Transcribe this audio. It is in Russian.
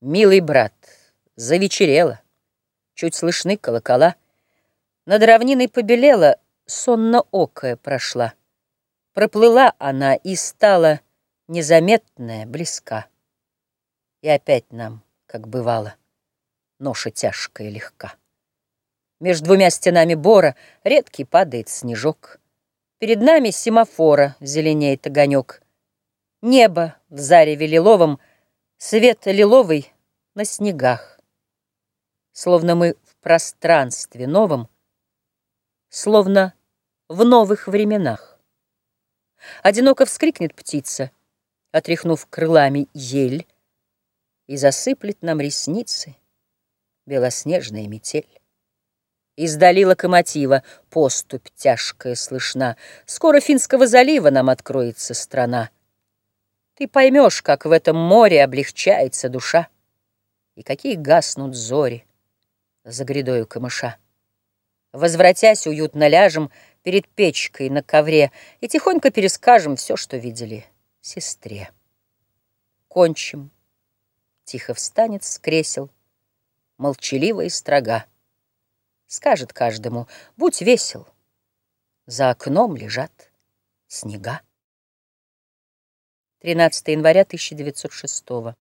Милый брат, завечерело, Чуть слышны колокола. Над равниной побелела, Сонно-окая прошла. Проплыла она и стала Незаметная, близка. И опять нам, как бывало, Ноша тяжкая легка. Между двумя стенами бора Редкий падает снежок. Перед нами семафора Зеленеет огонек. Небо в зареве лиловом Свет лиловый на снегах. Словно мы в пространстве новом, Словно в новых временах. Одиноко вскрикнет птица, Отряхнув крылами ель, И засыплет нам ресницы Белоснежная метель. Издали локомотива поступь тяжкая слышна. Скоро Финского залива нам откроется страна. Ты поймешь, как в этом море облегчается душа, И какие гаснут зори за грядою камыша. Возвратясь, уютно ляжем перед печкой на ковре И тихонько перескажем все, что видели сестре. Кончим. Тихо встанет с кресел, молчаливо и строга. Скажет каждому, будь весел, за окном лежат снега. 13 января 1906